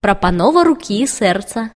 Прапанова рукі і сэрца.